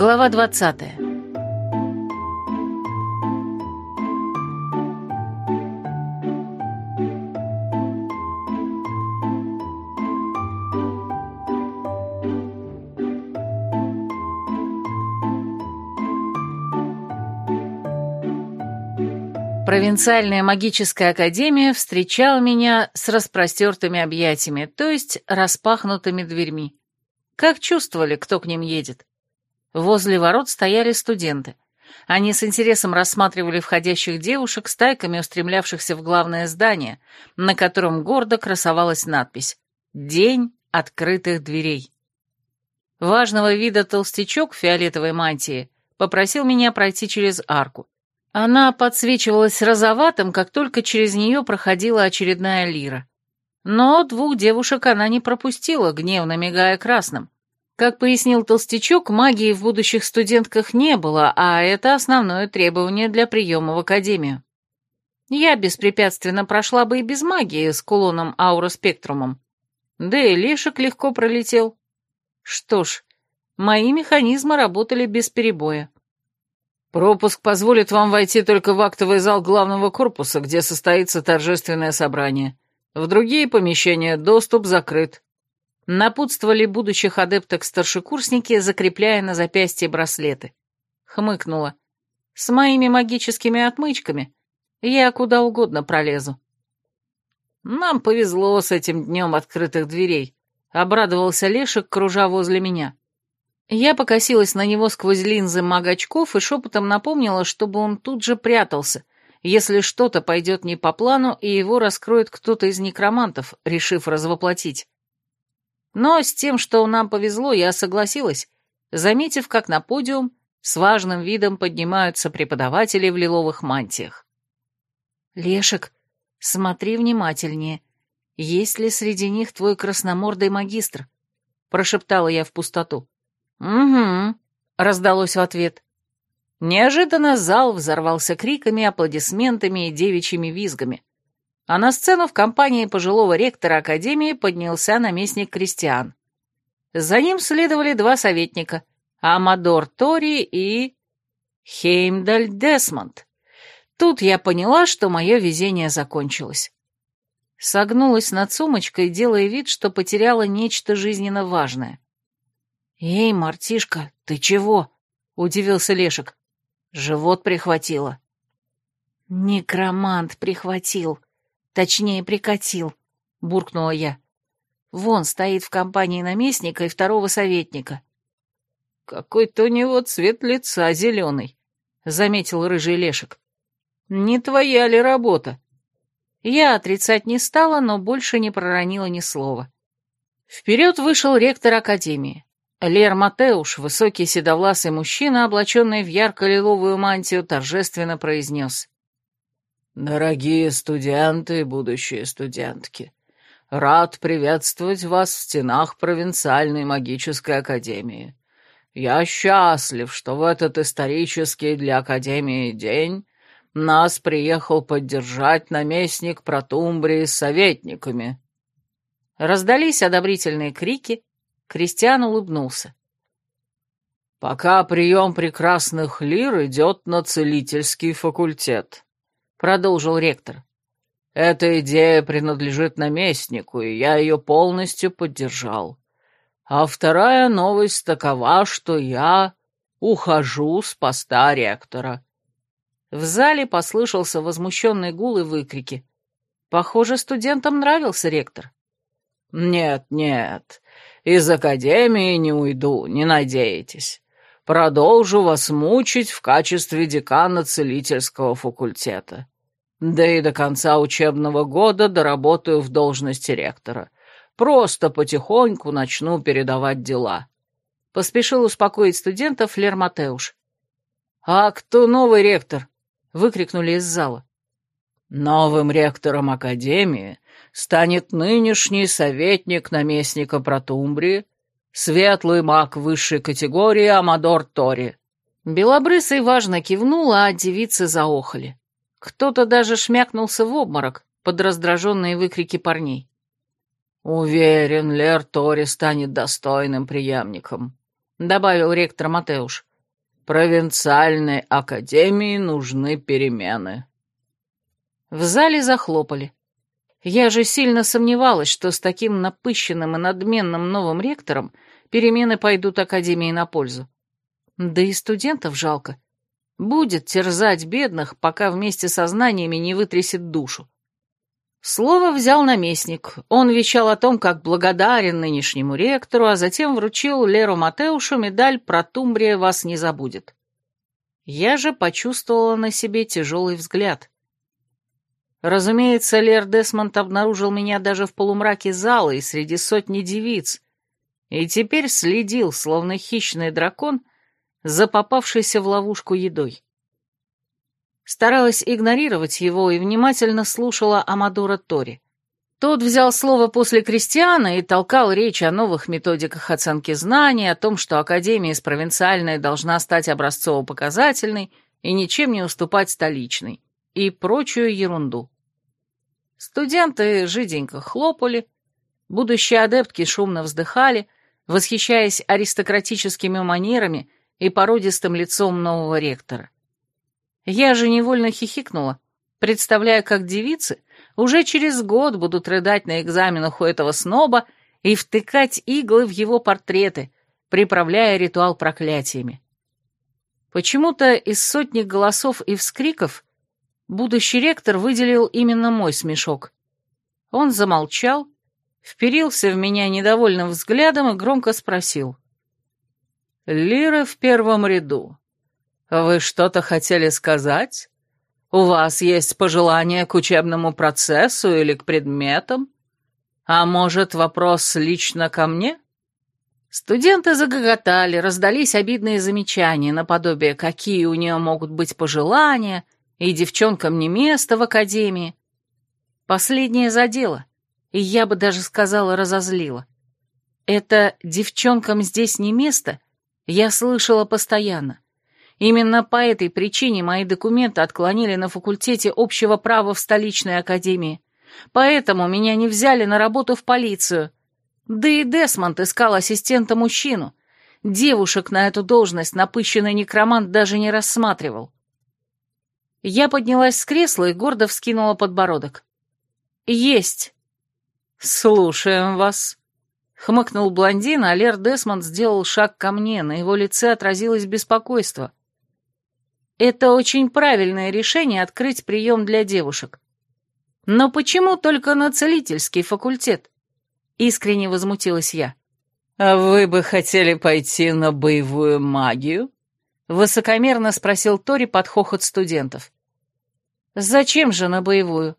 Глава 20. Провинциальная магическая академия встречала меня с распростертыми объятиями, то есть распахнутыми дверьми. Как чувствовали, кто к ним едет? Возле ворот стояли студенты. Они с интересом рассматривали входящих девушек, стайками устремлявшихся в главное здание, на котором гордо красовалась надпись «День открытых дверей». Важного вида толстячок в фиолетовой мантии попросил меня пройти через арку. Она подсвечивалась розоватым, как только через нее проходила очередная лира. Но двух девушек она не пропустила, гневно мигая красным. Как пояснил Толстячок, магии в будущих студентках не было, а это основное требование для приема в академию. Я беспрепятственно прошла бы и без магии с кулоном ауроспектрумом. Да и Лешек легко пролетел. Что ж, мои механизмы работали без перебоя. Пропуск позволит вам войти только в актовый зал главного корпуса, где состоится торжественное собрание. В другие помещения доступ закрыт. Напутствовали будущих адепток-старшекурсники, закрепляя на запястье браслеты. Хмыкнула. С моими магическими отмычками я куда угодно пролезу. Нам повезло с этим днем открытых дверей. Обрадовался Лешек, кружа возле меня. Я покосилась на него сквозь линзы магачков и шепотом напомнила, чтобы он тут же прятался, если что-то пойдет не по плану, и его раскроет кто-то из некромантов, решив развоплотить. Но с тем, что нам повезло, я согласилась, заметив, как на подиум с важным видом поднимаются преподаватели в лиловых мантиях. «Лешек, смотри внимательнее. Есть ли среди них твой красномордый магистр?» — прошептала я в пустоту. «Угу», — раздалось в ответ. Неожиданно зал взорвался криками, аплодисментами и девичьими визгами. А на сцену в компании пожилого ректора Академии поднялся наместник Кристиан. За ним следовали два советника — Амадор Тори и... Хеймдаль Десмонд. Тут я поняла, что мое везение закончилось. Согнулась над сумочкой, делая вид, что потеряла нечто жизненно важное. «Эй, Мартишка, ты чего?» — удивился Лешек. «Живот прихватило». «Некромант прихватил. Точнее, прикатил», — буркнула я. «Вон стоит в компании наместника и второго советника». «Какой-то у него цвет лица зеленый», — заметил рыжий Лешек. «Не твоя ли работа?» Я отрицать не стала, но больше не проронила ни слова. Вперед вышел ректор Академии. Лер Матеуш, высокий седовласый мужчина, облаченный в ярко-лиловую мантию, торжественно произнес. «Дорогие студенты и будущие студентки, рад приветствовать вас в стенах провинциальной магической академии. Я счастлив, что в этот исторический для Академии день нас приехал поддержать наместник Протумбрии с советниками». Раздались одобрительные крики, Кристиан улыбнулся. «Пока прием прекрасных лир идет на целительский факультет», — продолжил ректор. «Эта идея принадлежит наместнику, и я ее полностью поддержал. А вторая новость такова, что я ухожу с поста ректора». В зале послышался возмущенный гул и выкрики. Похоже, студентам нравился ректор. «Нет, нет, из академии не уйду, не надейтесь. Продолжу вас мучить в качестве декана целительского факультета. Да и до конца учебного года доработаю в должности ректора. Просто потихоньку начну передавать дела». Поспешил успокоить студентов Лер Матеуш. «А кто новый ректор?» — выкрикнули из зала. «Новым ректором Академии станет нынешний советник наместника Протумбрии, светлый маг высшей категории Амадор Тори». Белобрысый важно кивнула, а девицы заохали. Кто-то даже шмякнулся в обморок под раздраженные выкрики парней. «Уверен, Лер Тори станет достойным преемником», — добавил ректор Матеуш. Провинциальной академии нужны перемены. В зале захлопали. Я же сильно сомневалась, что с таким напыщенным и надменным новым ректором перемены пойдут Академии на пользу. Да и студентов жалко. Будет терзать бедных, пока вместе со знаниями не вытрясет душу. Слово взял наместник. Он вещал о том, как благодарен нынешнему ректору, а затем вручил Леру Матеушу медаль «Про Тумбрия вас не забудет». Я же почувствовала на себе тяжелый взгляд. Разумеется, Лер Десмонд обнаружил меня даже в полумраке зала и среди сотни девиц, и теперь следил, словно хищный дракон, за попавшейся в ловушку едой. Старалась игнорировать его и внимательно слушала Амадора Тори. Тот взял слово после Кристиана и толкал речь о новых методиках оценки знаний, о том, что Академия из провинциальной должна стать образцово-показательной и ничем не уступать столичной, и прочую ерунду. Студенты жиденько хлопали, будущие адептки шумно вздыхали, восхищаясь аристократическими манерами и породистым лицом нового ректора. Я же невольно хихикнула, представляя, как девицы уже через год будут рыдать на экзаменах у этого сноба и втыкать иглы в его портреты, приправляя ритуал проклятиями. Почему-то из сотни голосов и вскриков будущий ректор выделил именно мой смешок. Он замолчал, вперился в меня недовольным взглядом и громко спросил. «Лира в первом ряду, «Вы что-то хотели сказать? У вас есть пожелания к учебному процессу или к предметам? А может, вопрос лично ко мне?» Студенты загоготали, раздались обидные замечания, наподобие «какие у нее могут быть пожелания» и «девчонкам не место в академии». Последнее задело, и я бы даже сказала разозлила. Это «девчонкам здесь не место» я слышала постоянно. Именно по этой причине мои документы отклонили на факультете общего права в столичной академии. Поэтому меня не взяли на работу в полицию. Да и Десмонд искал ассистента мужчину. Девушек на эту должность напыщенный некромант даже не рассматривал. Я поднялась с кресла и гордо вскинула подбородок. «Есть!» «Слушаем вас», — хмыкнул блондин, а Лер Десмонд сделал шаг ко мне, на его лице отразилось беспокойство. Это очень правильное решение открыть прием для девушек. Но почему только на целительский факультет? Искренне возмутилась я. «А вы бы хотели пойти на боевую магию?» Высокомерно спросил Тори под хохот студентов. «Зачем же на боевую?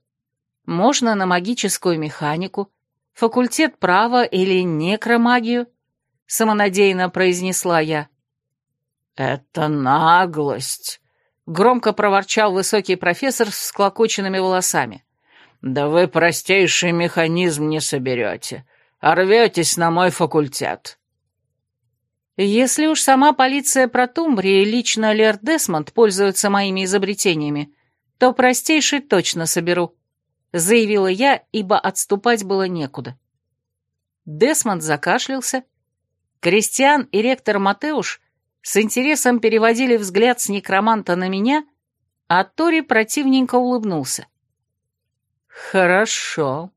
Можно на магическую механику, факультет права или некромагию?» Самонадеянно произнесла я. «Это наглость!» Громко проворчал высокий профессор с склокоченными волосами. «Да вы простейший механизм не соберете, а рветесь на мой факультет». «Если уж сама полиция Протумбрии и лично Лер Десмонд пользуются моими изобретениями, то простейший точно соберу», — заявила я, ибо отступать было некуда. Десмонд закашлялся. Кристиан и ректор Матеуш с интересом переводили взгляд с некроманта на меня, а Тори противненько улыбнулся. «Хорошо.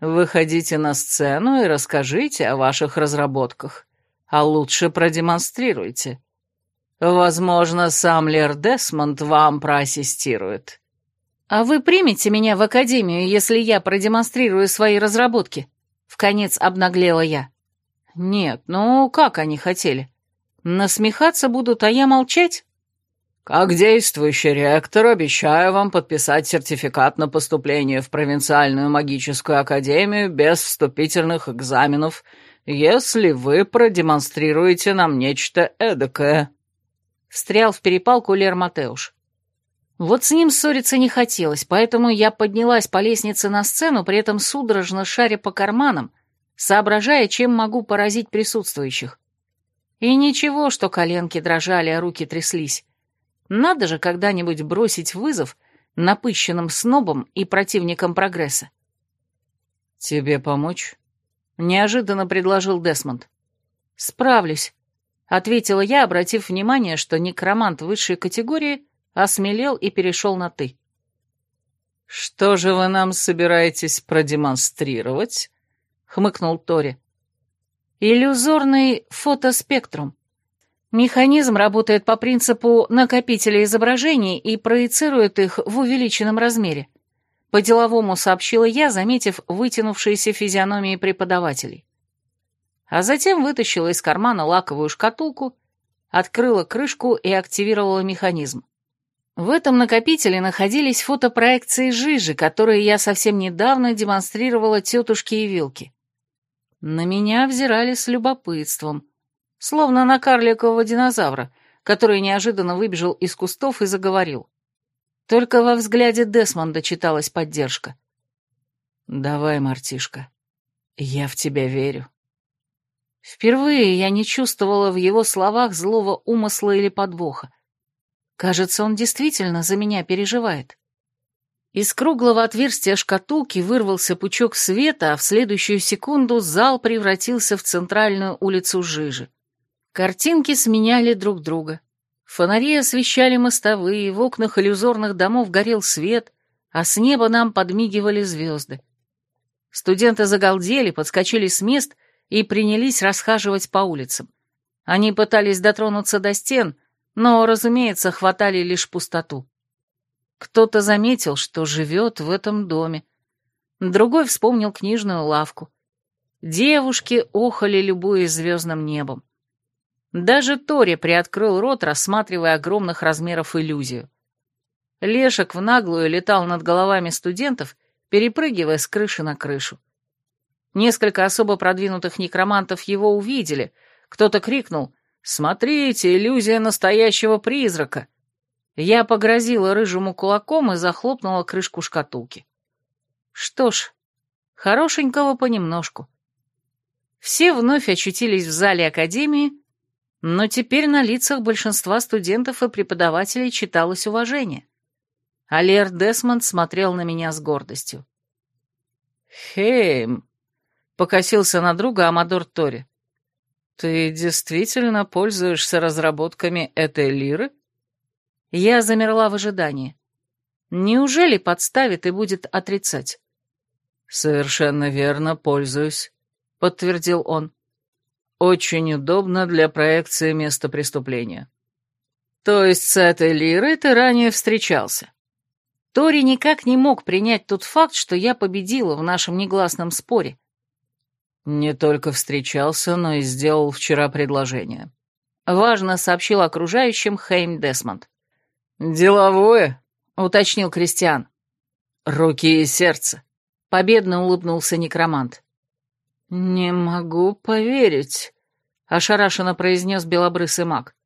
Выходите на сцену и расскажите о ваших разработках, а лучше продемонстрируйте. Возможно, сам Лер Десмонд вам проассистирует». «А вы примете меня в академию, если я продемонстрирую свои разработки?» Вконец обнаглела я. «Нет, ну как они хотели? Насмехаться будут, а я молчать? Как действующий ректор, обещаю вам подписать сертификат на поступление в провинциальную магическую академию без вступительных экзаменов, если вы продемонстрируете нам нечто эдакое. Встрял в перепалку Лер Матеуш. Вот с ним ссориться не хотелось, поэтому я поднялась по лестнице на сцену, при этом судорожно шаря по карманам, соображая, чем могу поразить присутствующих. И ничего, что коленки дрожали, а руки тряслись. Надо же когда-нибудь бросить вызов напыщенным снобам и противникам прогресса. «Тебе помочь?» — неожиданно предложил Десмонд. «Справлюсь», — ответила я, обратив внимание, что некромант высшей категории осмелел и перешел на «ты». «Что же вы нам собираетесь продемонстрировать?» — хмыкнул Тори. «Иллюзорный фотоспектрум. Механизм работает по принципу накопителя изображений и проецирует их в увеличенном размере. По-деловому сообщила я, заметив вытянувшиеся физиономии преподавателей. А затем вытащила из кармана лаковую шкатулку, открыла крышку и активировала механизм. В этом накопителе находились фотопроекции жижи, которые я совсем недавно демонстрировала тетушке и вилке. На меня взирали с любопытством, словно на карликового динозавра, который неожиданно выбежал из кустов и заговорил. Только во взгляде Десмонда читалась поддержка. «Давай, мартишка, я в тебя верю». Впервые я не чувствовала в его словах злого умысла или подвоха. Кажется, он действительно за меня переживает. Из круглого отверстия шкатулки вырвался пучок света, а в следующую секунду зал превратился в центральную улицу Жижи. Картинки сменяли друг друга. Фонари освещали мостовые, в окнах иллюзорных домов горел свет, а с неба нам подмигивали звезды. Студенты загалдели, подскочили с мест и принялись расхаживать по улицам. Они пытались дотронуться до стен, но, разумеется, хватали лишь пустоту. Кто-то заметил, что живет в этом доме. Другой вспомнил книжную лавку. Девушки охали, любуясь звездным небом. Даже Тори приоткрыл рот, рассматривая огромных размеров иллюзию. Лешек в наглую летал над головами студентов, перепрыгивая с крыши на крышу. Несколько особо продвинутых некромантов его увидели. Кто-то крикнул «Смотрите, иллюзия настоящего призрака!» Я погрозила рыжему кулаком и захлопнула крышку шкатулки. Что ж, хорошенького понемножку. Все вновь очутились в зале Академии, но теперь на лицах большинства студентов и преподавателей читалось уважение. Алер Десмонд смотрел на меня с гордостью. «Хейм», — покосился на друга Амадор Тори, — «ты действительно пользуешься разработками этой лиры?» Я замерла в ожидании. Неужели подставит и будет отрицать? «Совершенно верно, пользуюсь», — подтвердил он. Очень удобно для проекции места преступления. То есть с этой лирой ты ранее встречался? Тори никак не мог принять тот факт, что я победила в нашем негласном споре. Не только встречался, но и сделал вчера предложение. Важно сообщил окружающим Хейм Десмонд. «Деловое», — уточнил Кристиан. «Руки и сердце», — победно улыбнулся некромант. «Не могу поверить», — ошарашенно произнес белобрысый маг.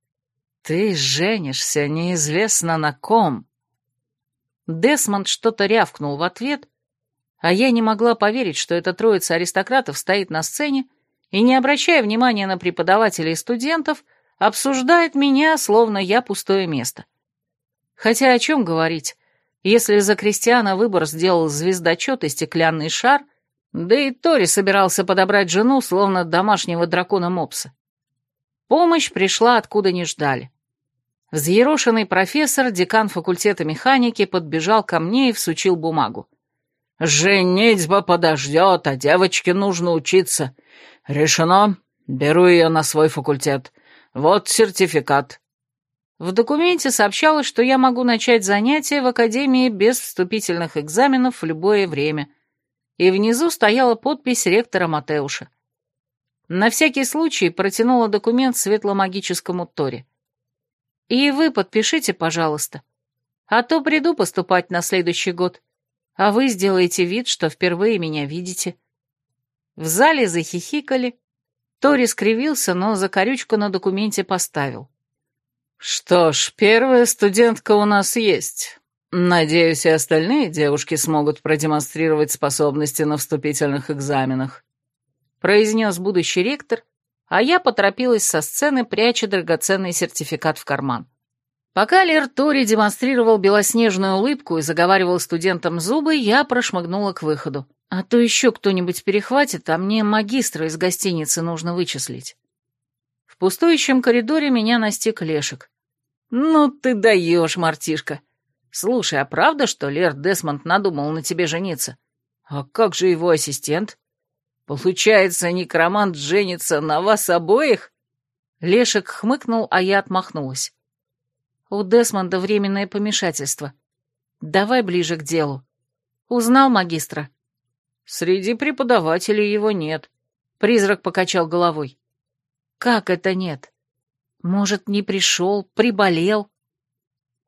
«Ты женишься неизвестно на ком». Десмонд что-то рявкнул в ответ, а я не могла поверить, что эта троица аристократов стоит на сцене и, не обращая внимания на преподавателей и студентов, обсуждает меня, словно я пустое место. Хотя о чем говорить, если за Кристиана выбор сделал звездочет и стеклянный шар — да и Тори собирался подобрать жену, словно домашнего дракона Мопса. Помощь пришла откуда не ждали. Взъерошенный профессор, декан факультета механики, подбежал ко мне и всучил бумагу. «Женитьба подождет, а девочке нужно учиться. Решено. Беру ее на свой факультет. Вот сертификат». В документе сообщалось, что я могу начать занятия в академии без вступительных экзаменов в любое время, и внизу стояла подпись ректора Матеуша. На всякий случай протянула документ светломагическому Торе. «И вы подпишите, пожалуйста, а то приду поступать на следующий год, а вы сделаете вид, что впервые меня видите». В зале захихикали. Тори скривился, но закорючку на документе поставил. «Что ж, первая студентка у нас есть. Надеюсь, и остальные девушки смогут продемонстрировать способности на вступительных экзаменах», произнес будущий ректор, а я поторопилась со сцены, пряча драгоценный сертификат в карман. Пока Лер Тори демонстрировал белоснежную улыбку и заговаривал студентам зубы, я прошмыгнула к выходу. А то еще кто-нибудь перехватит, а мне магистра из гостиницы нужно вычислить В пустующем коридоре меня настиг Лешек. «Ну ты даешь, мартишка! Слушай, а правда, что Лер Десмонд надумал на тебе жениться? А как же его ассистент? Получается, некромант женится на вас обоих?» Лешек хмыкнул, а я отмахнулась. «У Десмонда временное помешательство. Давай ближе к делу. Узнал магистра?» «Среди преподавателей его нет», — призрак покачал головой. «Как это нет? Может, не пришел, приболел?»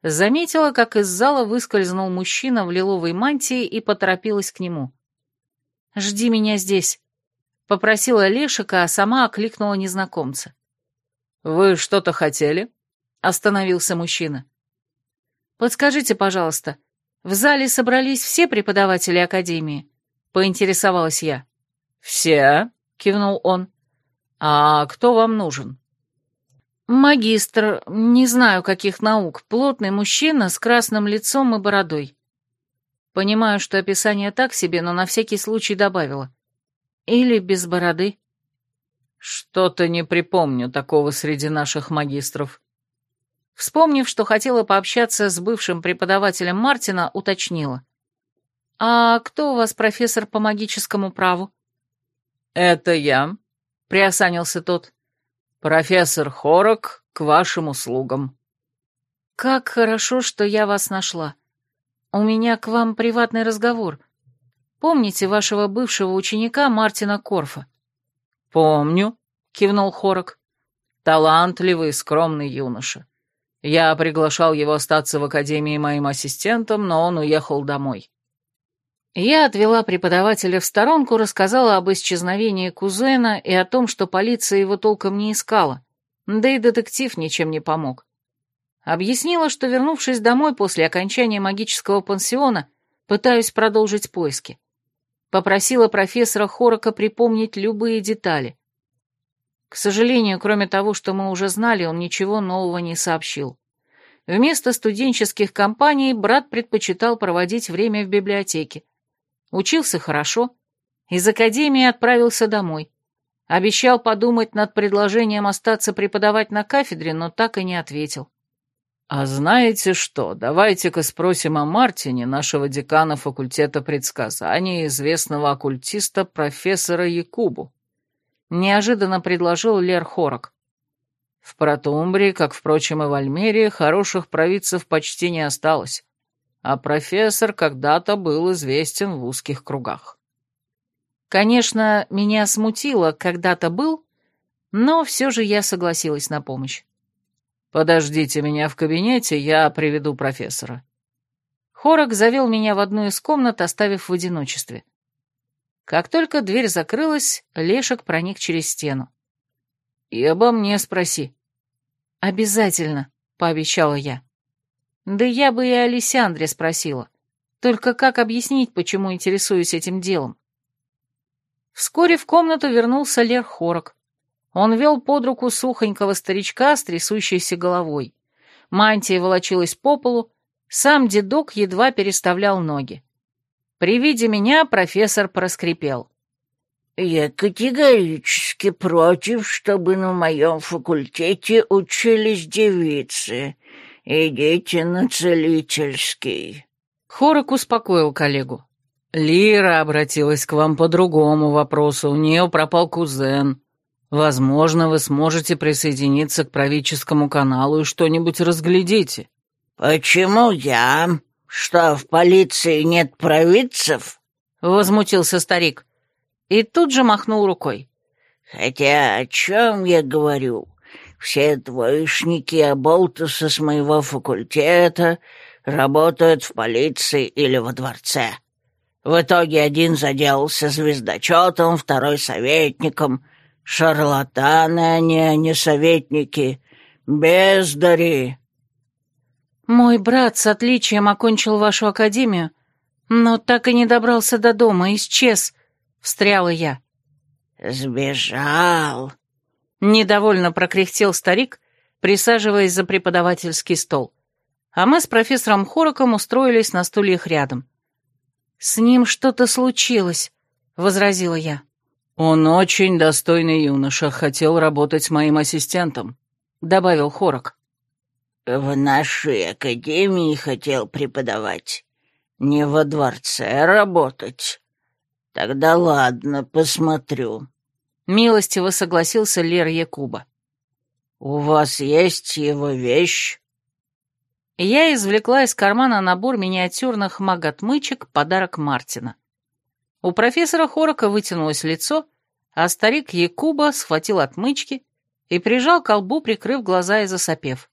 Заметила, как из зала выскользнул мужчина в лиловой мантии и поторопилась к нему. «Жди меня здесь», — попросила Лешика, а сама окликнула незнакомца. «Вы что-то хотели?» — остановился мужчина. «Подскажите, пожалуйста, в зале собрались все преподаватели Академии?» — поинтересовалась я. «Все?» — кивнул он. «А кто вам нужен?» «Магистр, не знаю каких наук, плотный мужчина с красным лицом и бородой». Понимаю, что описание так себе, но на всякий случай добавила. «Или без бороды». «Что-то не припомню такого среди наших магистров». Вспомнив, что хотела пообщаться с бывшим преподавателем Мартина, уточнила. «А кто у вас профессор по магическому праву?» «Это я», — приосанился тот. «Профессор Хорок, к вашим услугам». «Как хорошо, что я вас нашла. У меня к вам приватный разговор. Помните вашего бывшего ученика Мартина Корфа?» «Помню», — кивнул Хорок. «Талантливый, скромный юноша. Я приглашал его остаться в академии моим ассистентом, но он уехал домой». Я отвела преподавателя в сторонку, рассказала об исчезновении кузена и о том, что полиция его толком не искала, да и детектив ничем не помог. Объяснила, что, вернувшись домой после окончания магического пансиона, пытаюсь продолжить поиски. Попросила профессора Хорока припомнить любые детали. К сожалению, кроме того, что мы уже знали, он ничего нового не сообщил. Вместо студенческих компаний брат предпочитал проводить время в библиотеке, Учился хорошо, из академии отправился домой. Обещал подумать над предложением остаться преподавать на кафедре, но так и не ответил. «А знаете что, давайте-ка спросим о Мартине, нашего декана факультета предсказаний, известного оккультиста профессора Якубу», — неожиданно предложил Лер Хорок. В Протумбрии, как, впрочем, и в Альмерии, хороших провидцев почти не осталось а профессор когда-то был известен в узких кругах. Конечно, меня смутило «когда-то был», но все же я согласилась на помощь. «Подождите меня в кабинете, я приведу профессора». Хорок завел меня в одну из комнат, оставив в одиночестве. Как только дверь закрылась, Лешек проник через стену. «И обо мне спроси». «Обязательно», — пообещала я. Да я бы и Алисяндре спросила. Только как объяснить, почему интересуюсь этим делом? Вскоре в комнату вернулся Лер Хорок. Он вел под руку сухонького старичка с трясущейся головой. Мантия волочилась по полу, сам дедок едва переставлял ноги. При виде меня профессор проскрипел. «Я категорически против, чтобы на моем факультете учились девицы. «Идите на целительский». Хорок успокоил коллегу. «Лира обратилась к вам по другому вопросу. У нее пропал кузен. Возможно, вы сможете присоединиться к правительскому каналу и что-нибудь разглядите». «Почему я? Что, в полиции нет провидцев?» — возмутился старик. И тут же махнул рукой. «Хотя о чем я говорю? Все двоечники оболтусы с моего факультета работают в полиции или во дворце. В итоге один заделался звездочетом, второй советником. Шарлатаны они, а не советники. Бездари. Мой брат с отличием окончил вашу академию, но так и не добрался до дома, исчез, — встряла я. «Сбежал», Недовольно прокряхтел старик, присаживаясь за преподавательский стол. А мы с профессором Хороком устроились на стульях рядом. «С ним что-то случилось», — возразила я. «Он очень достойный юноша, хотел работать моим ассистентом», — добавил Хорок. «В нашей академии хотел преподавать, не во дворце работать. Тогда ладно, посмотрю». Милостиво согласился Лер Якуба. «У вас есть его вещь?» Я извлекла из кармана набор миниатюрных маготмычек, подарок Мартина. У профессора Хорока вытянулось лицо, а старик Якуба схватил отмычки и прижал к колбу, прикрыв глаза и засопев.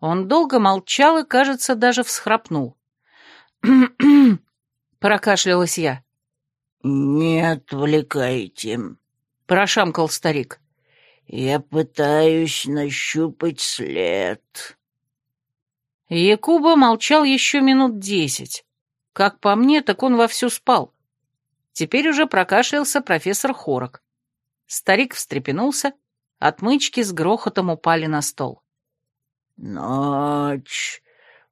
Он долго молчал и, кажется, даже всхрапнул. прокашлялась я. «Не отвлекайте», — прошамкал старик. «Я пытаюсь нащупать след». Якуба молчал еще минут десять. Как по мне, так он вовсю спал. Теперь уже прокашлялся профессор Хорок. Старик встрепенулся, отмычки с грохотом упали на стол. «Ночь,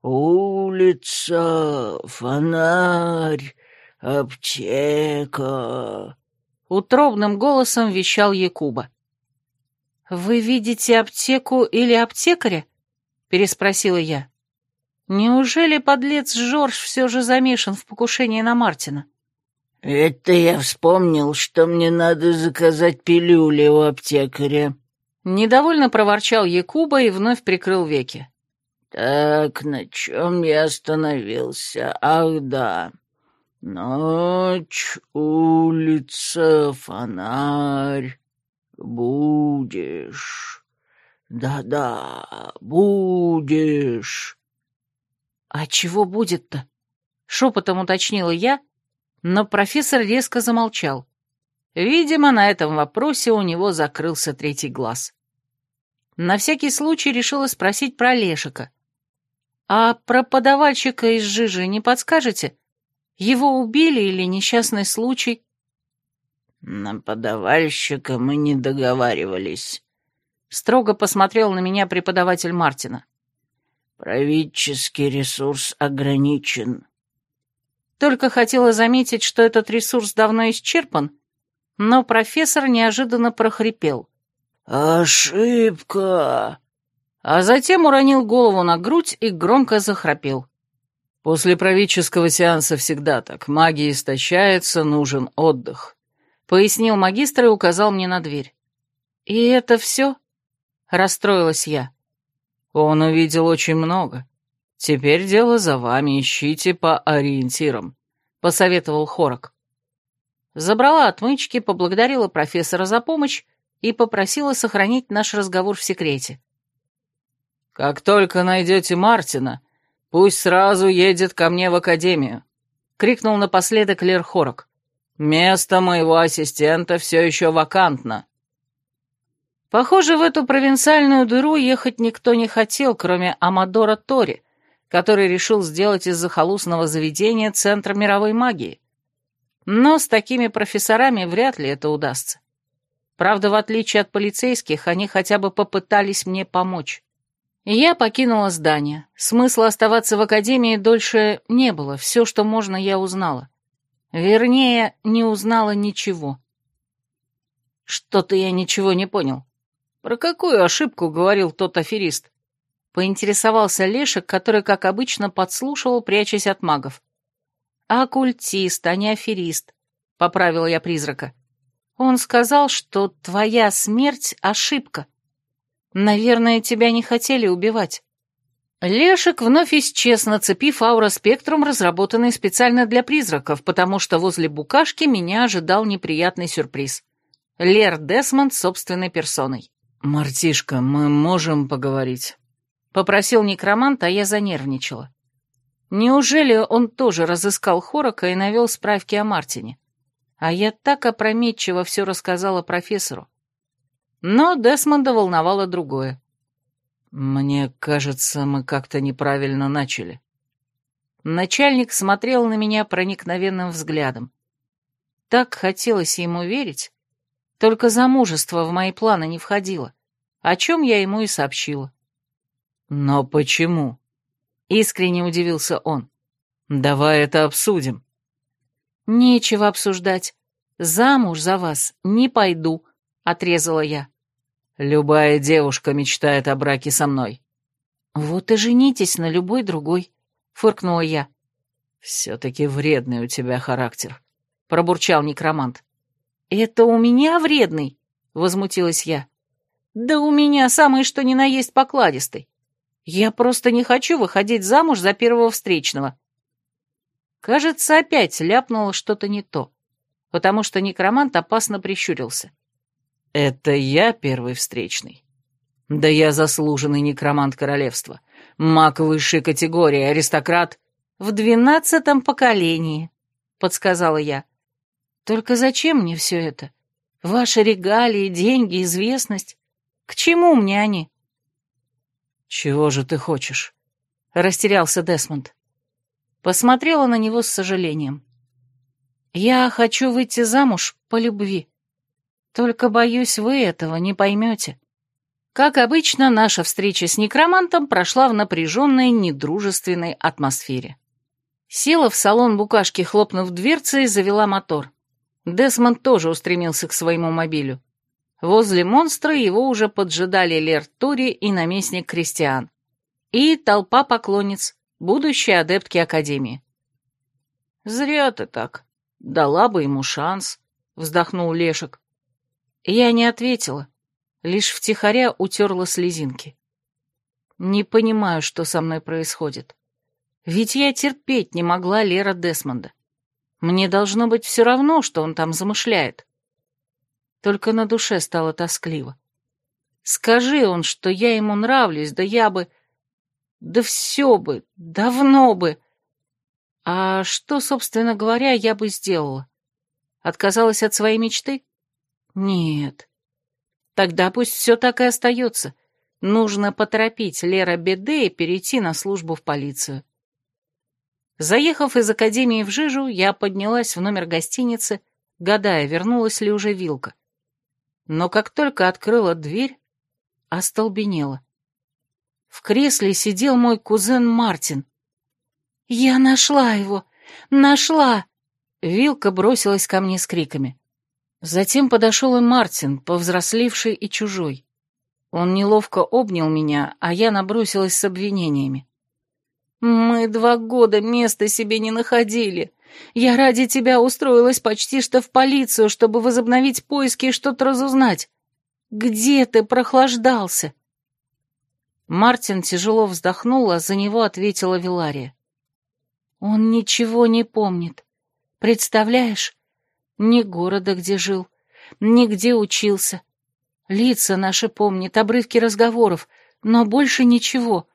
улица, фонарь, аптека», — утробным голосом вещал Якуба. «Вы видите аптеку или аптекаря?» — переспросила я. «Неужели подлец Жорж все же замешан в покушении на Мартина?» «Это я вспомнил, что мне надо заказать пилюли у аптекаря», Недовольно проворчал Якуба и вновь прикрыл веки. «Так, на чем я остановился? Ах, да. Ночь, улица, фонарь. Будешь. Да-да, будешь». «А чего будет-то?» — шепотом уточнила я, но профессор резко замолчал. Видимо, на этом вопросе у него закрылся третий глаз. На всякий случай решила спросить про Лешика. «А про подавальщика из Жижи не подскажете? Его убили или несчастный случай?» «На подавальщика мы не договаривались», — строго посмотрел на меня преподаватель Мартина. «Правительский ресурс ограничен». Только хотела заметить, что этот ресурс давно исчерпан, но профессор неожиданно прохрипел. «Ошибка!» А затем уронил голову на грудь и громко захрапел. «После правительского сеанса всегда так. Магия истощается, нужен отдых», — пояснил магистр и указал мне на дверь. «И это все?» — расстроилась я. «Он увидел очень много. Теперь дело за вами, ищите по ориентирам», — посоветовал Хорок. Забрала отмычки, поблагодарила профессора за помощь и попросила сохранить наш разговор в секрете. «Как только найдете Мартина, пусть сразу едет ко мне в академию», — крикнул напоследок Лер Хорок. «Место моего ассистента все еще вакантно». Похоже, в эту провинциальную дыру ехать никто не хотел, кроме Амадора Тори, который решил сделать из захолустного заведения центр мировой магии. Но с такими профессорами вряд ли это удастся. Правда, в отличие от полицейских, они хотя бы попытались мне помочь. Я покинула здание. Смысла оставаться в академии дольше не было. Все, что можно, я узнала. Вернее, не узнала ничего. Что-то я ничего не понял. Про какую ошибку говорил тот аферист? Поинтересовался Лешек, который, как обычно, подслушивал, прячась от магов. «Оккультист, а не аферист», — поправила я призрака. «Он сказал, что твоя смерть — ошибка. Наверное, тебя не хотели убивать». Лешек вновь исчез, нацепив ауроспектрум, разработанный специально для призраков, потому что возле букашки меня ожидал неприятный сюрприз. Лер Десмонд собственной персоной. «Мартишка, мы можем поговорить?» — попросил некромант, а я занервничала. Неужели он тоже разыскал Хорока и навел справки о Мартине? А я так опрометчиво все рассказала профессору. Но Десмонда волновало другое. «Мне кажется, мы как-то неправильно начали». Начальник смотрел на меня проникновенным взглядом. Так хотелось ему верить, только замужество в мои планы не входило, о чем я ему и сообщила. «Но почему?» — искренне удивился он. «Давай это обсудим». «Нечего обсуждать. Замуж за вас не пойду, отрезала я. Любая девушка мечтает о браке со мной. Вот и женитесь на любой другой, фыркнула я. Все-таки вредный у тебя характер, пробурчал некромант. Это у меня вредный, возмутилась я. Да у меня самый что ни на есть покладистый. Я просто не хочу выходить замуж за первого встречного. Кажется, опять ляпнуло что-то не то, потому что некромант опасно прищурился. «Это я первый встречный. Да я заслуженный некромант королевства, маг высшей категории, аристократ в двенадцатом поколении», — подсказала я. «Только зачем мне все это? Ваши регалии, деньги, известность. К чему мне они?» «Чего же ты хочешь?» — растерялся Десмонд. Посмотрела на него с сожалением. «Я хочу выйти замуж по любви. Только, боюсь, вы этого не поймете». Как обычно, наша встреча с некромантом прошла в напряженной, недружественной атмосфере. Села в салон букашки, хлопнув дверцей, завела мотор. Десмонд тоже устремился к своему мобилю. Возле монстра его уже поджидали Лер Тури и наместник Кристиан. И толпа поклонниц, будущие адептки Академии. «Зря ты так. Дала бы ему шанс», — вздохнул Лешек. Я не ответила, лишь втихаря утерла слезинки. Не понимаю, что со мной происходит. Ведь я терпеть не могла Лера Десмонда. Мне должно быть все равно, что он там замышляет. Только на душе стало тоскливо. Скажи он, что я ему нравлюсь, да я бы... Да все бы, давно бы. А что, собственно говоря, я бы сделала? Отказалась от своей мечты? Нет. Тогда пусть все так и остается. Нужно поторопить Лера Беде и перейти на службу в полицию. Заехав из академии в Жижу, я поднялась в номер гостиницы, гадая, вернулась ли уже Вилка но как только открыла дверь, остолбенела. В кресле сидел мой кузен Мартин. «Я нашла его! Нашла!» Вилка бросилась ко мне с криками. Затем подошел и Мартин, повзрослевший и чужой. Он неловко обнял меня, а я набросилась с обвинениями. «Мы два года места себе не находили. Я ради тебя устроилась почти что в полицию, чтобы возобновить поиски и что-то разузнать. Где ты прохлаждался?» Мартин тяжело вздохнул, а за него ответила Вилария. «Он ничего не помнит. Представляешь? Ни города, где жил, ни где учился. Лица наши помнит, обрывки разговоров, но больше ничего.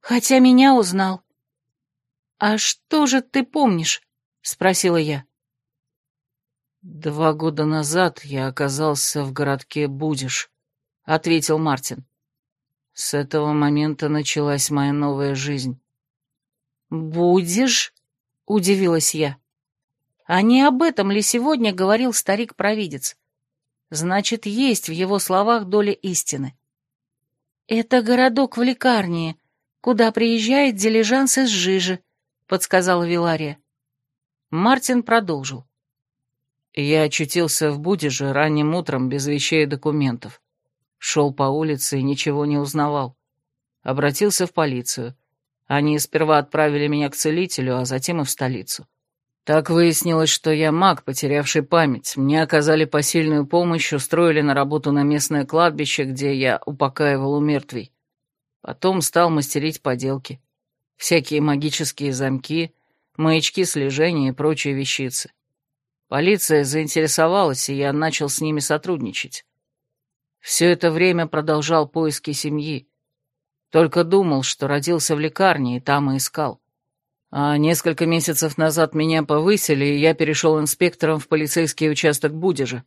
Хотя меня узнал. А что же ты помнишь? — спросила я. «Два года назад я оказался в городке Будиш», — ответил Мартин. «С этого момента началась моя новая жизнь». «Будешь?» — удивилась я. «А не об этом ли сегодня говорил старик-провидец? Значит, есть в его словах доля истины. Это городок в лекарне, куда приезжает дилижанс из Жижи», — подсказала Вилария. Мартин продолжил. Я очутился в Будеже ранним утром без вещей и документов. Шел по улице и ничего не узнавал. Обратился в полицию. Они сперва отправили меня к целителю, а затем и в столицу. Так выяснилось, что я маг, потерявший память. Мне оказали посильную помощь, устроили на работу на местное кладбище, где я упокаивал у мертвей. Потом стал мастерить поделки. Всякие магические замки, маячки слежения и прочие вещицы. Полиция заинтересовалась, и я начал с ними сотрудничать. Все это время продолжал поиски семьи. Только думал, что родился в лекарне, и там и искал. А несколько месяцев назад меня повысили, и я перешел инспектором в полицейский участок Будежа.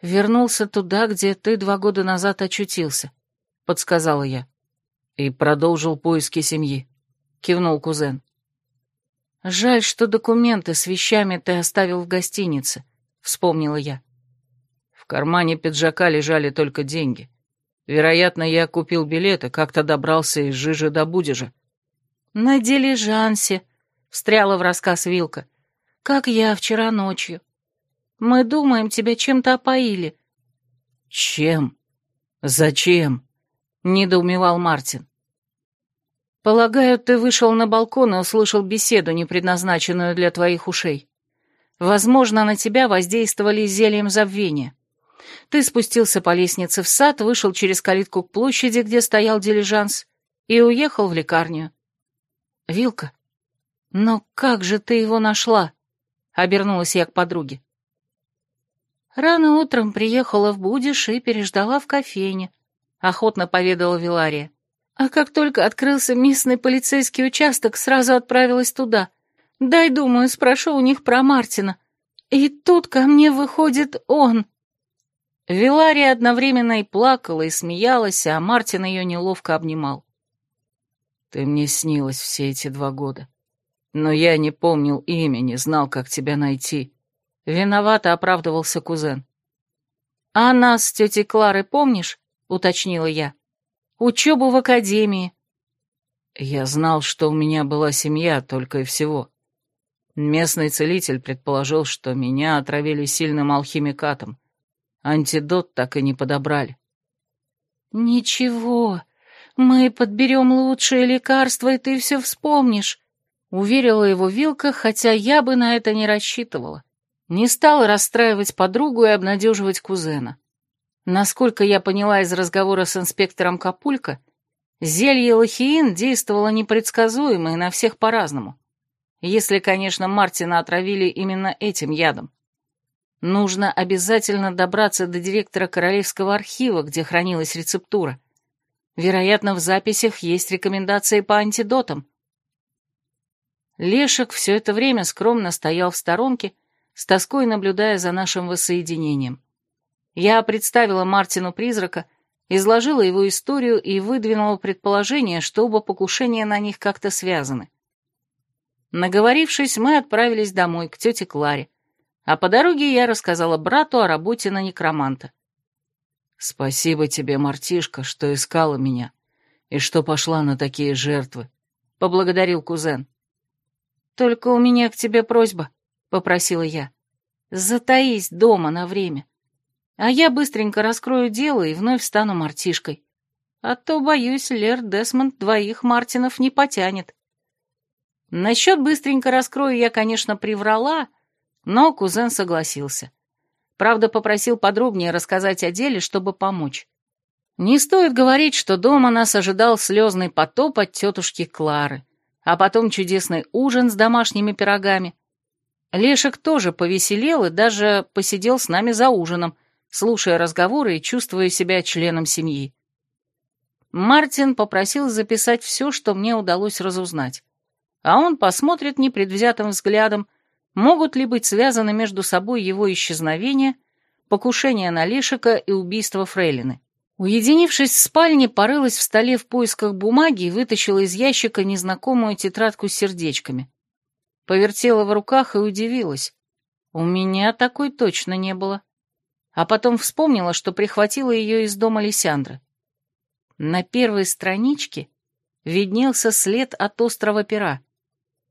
«Вернулся туда, где ты два года назад очутился», — подсказала я. «И продолжил поиски семьи», — кивнул кузен. «Жаль, что документы с вещами ты оставил в гостинице», — вспомнила я. В кармане пиджака лежали только деньги. Вероятно, я купил билеты, как-то добрался из Жижи до Будежа. «На дилижансе», — встряла в рассказ Вилка, — «как я вчера ночью». Мы думаем, тебя чем-то опоили». «Чем? Зачем?» — недоумевал Мартин. «Полагаю, ты вышел на балкон и услышал беседу, не предназначенную для твоих ушей. Возможно, на тебя воздействовали зельем забвения. Ты спустился по лестнице в сад, вышел через калитку к площади, где стоял дилижанс, и уехал в лекарню. Вилка, но как же ты его нашла? Обернулась я к подруге. Рано утром приехала в Будиш и переждала в кофейне, охотно поведала Вилария. А как только открылся местный полицейский участок, сразу отправилась туда. Дай, думаю, спрошу у них про Мартина. И тут ко мне выходит он. Вилария одновременно и плакала, и смеялась, а Мартин ее неловко обнимал. «Ты мне снилась все эти два года. Но я не помнил имени, знал, как тебя найти». Виновато оправдывался кузен. «А нас с тетей Кларой помнишь?» — уточнила я. «Учебу в академии». Я знал, что у меня была семья, только и всего. Местный целитель предположил, что меня отравили сильным алхимикатом. Антидот так и не подобрали. «Ничего, мы подберем лучшие лекарства, и ты все вспомнишь», — уверила его Вилка, хотя я бы на это не рассчитывала. Не стала расстраивать подругу и обнадеживать кузена. Насколько я поняла из разговора с инспектором Капулько, зелье лохиин действовало непредсказуемо и на всех по-разному. Если, конечно, Мартина отравили именно этим ядом. Нужно обязательно добраться до директора Королевского архива, где хранилась рецептура. Вероятно, в записях есть рекомендации по антидотам. Лешек все это время скромно стоял в сторонке, с тоской наблюдая за нашим воссоединением. Я представила Мартину призрака, изложила его историю и выдвинула предположение, что оба покушения на них как-то связаны. Наговорившись, мы отправились домой, к тете Кларе, а по дороге я рассказала брату о работе на некроманта. «Спасибо тебе, Мартишка, что искала меня и что пошла на такие жертвы», — поблагодарил кузен. «Только у меня к тебе просьба», — попросила я. «Затаись дома на время, а я быстренько раскрою дело и вновь стану мартишкой. А то, боюсь, Лер Десмонд двоих Мартинов не потянет». Насчет быстренько раскрою я, конечно, приврала, но кузен согласился. Правда, попросил подробнее рассказать о деле, чтобы помочь. Не стоит говорить, что дома нас ожидал слезный потоп от тетушки Клары, а потом чудесный ужин с домашними пирогами. Лешек тоже повеселел и даже посидел с нами за ужином, слушая разговоры и чувствуя себя членом семьи. Мартин попросил записать все, что мне удалось разузнать, а он посмотрит непредвзятым взглядом, могут ли быть связаны между собой его исчезновение, покушение на Лешика и убийство Фрейлины. Уединившись в спальне, порылась в столе в поисках бумаги и вытащила из ящика незнакомую тетрадку с сердечками. Повертела в руках и удивилась. У меня такой точно не было. А потом вспомнила, что прихватила ее из дома Лисяндры. На первой страничке виднелся след от острова пера.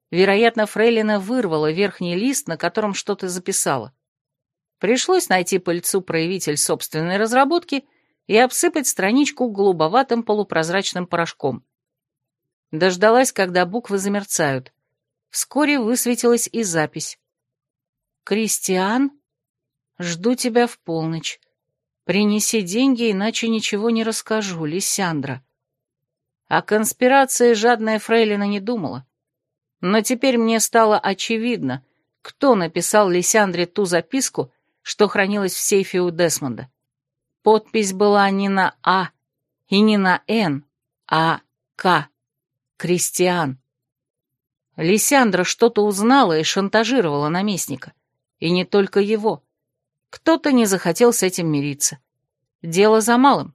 Вероятно, Фрейлина вырвала верхний лист, на котором что-то записала. Пришлось найти пыльцу проявитель собственной разработки и обсыпать страничку голубоватым полупрозрачным порошком. Дождалась, когда буквы замерцают. Вскоре высветилась и запись. «Кристиан, жду тебя в полночь. Принеси деньги, иначе ничего не расскажу, Лисяндра». О конспирации жадная Фрейлина не думала. Но теперь мне стало очевидно, кто написал Лисяндре ту записку, что хранилась в сейфе у Десмонда. Подпись была не на А и не на Н, а К. Кристиан. Лисяндра что-то узнала и шантажировала наместника. И не только его. Кто-то не захотел с этим мириться. Дело за малым.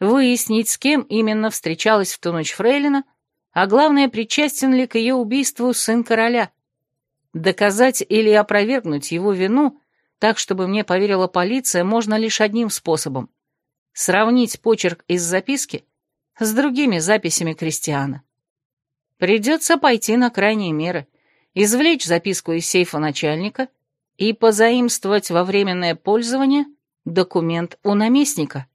Выяснить, с кем именно встречалась в ту ночь Фрейлина а главное, причастен ли к ее убийству сын короля. Доказать или опровергнуть его вину, так, чтобы мне поверила полиция, можно лишь одним способом — сравнить почерк из записки с другими записями Кристиана. Придется пойти на крайние меры, извлечь записку из сейфа начальника и позаимствовать во временное пользование документ у наместника.